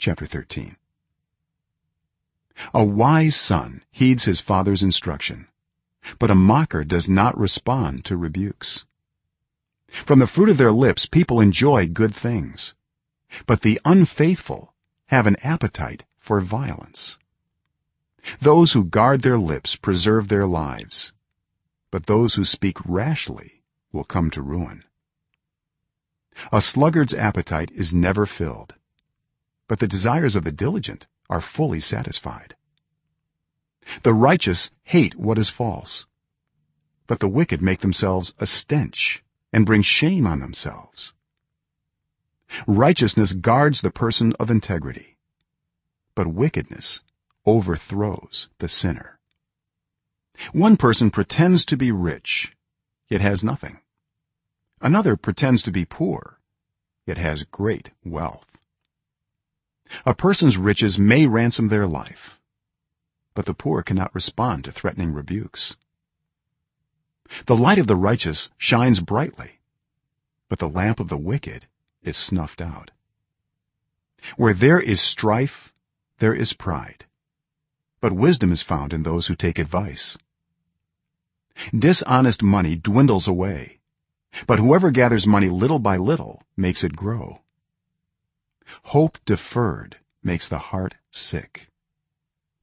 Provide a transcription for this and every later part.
chapter 13 a wise son heeds his father's instruction but a mocker does not respond to rebukes. From the fruit of their lips people enjoy good things but the unfaithful have an appetite for violence. Those who guard their lips preserve their lives but those who speak rashly will come to ruin. A sluggard's appetite is never filled but the desires of the diligent are fully satisfied. The righteous hate what is false but the wicked make themselves a stench and bring shame on themselves. Righteousness guards the person of integrity but wickedness overthrows the sinner. One person pretends to be rich yet has nothing. Another pretends to be poor yet has great wealth a person's riches may ransom their life but the poor cannot respond to threatening rebukes. The light of the righteous shines brightly but the lamp of the wicked is snuffed out. Where there is strife there is pride but wisdom is found in those who take advice. Dishonest money dwindles away but whoever gathers money little by little makes it grow hope deferred makes the heart sick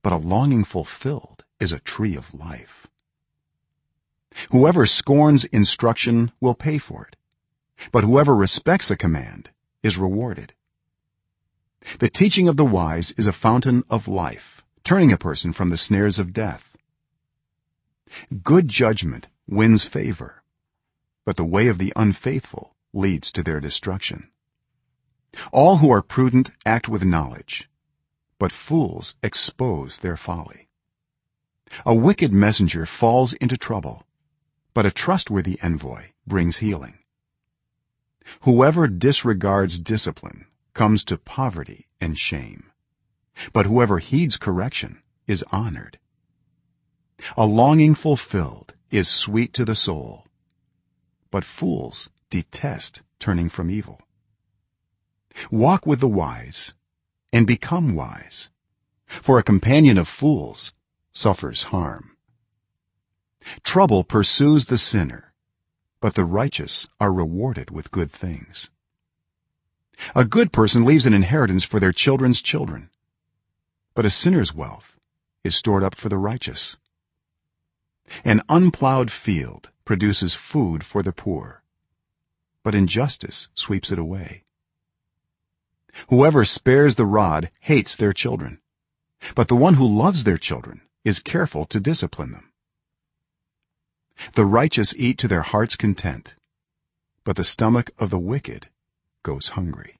but a longing fulfilled is a tree of life. Whoever scorns instruction will pay for it but whoever respects a command is rewarded. The teaching of the wise is a fountain of life turning a person from the snares of death. Good judgment wins favor but the way of the unfaithful leads to their destruction all who are prudent act with knowledge but fools expose their folly. A wicked messenger falls into trouble but a trustworthy envoy brings healing. Whoever disregards discipline comes to poverty and shame but whoever heeds correction is honored. A longing fulfilled is sweet to the soul but fools detest turning from evil walk with the wise and become wise for a companion of fools suffers harm. Trouble pursues the sinner but the righteous are rewarded with good things. A good person leaves an inheritance for their children's children but a sinner's wealth is stored up for the righteous. An unplowed field produces food for the poor but injustice sweeps it away whoever spares the rod hates their children. But the one who loves their children is careful to discipline them. The righteous eat to their heart's content but the stomach of the wicked goes hungry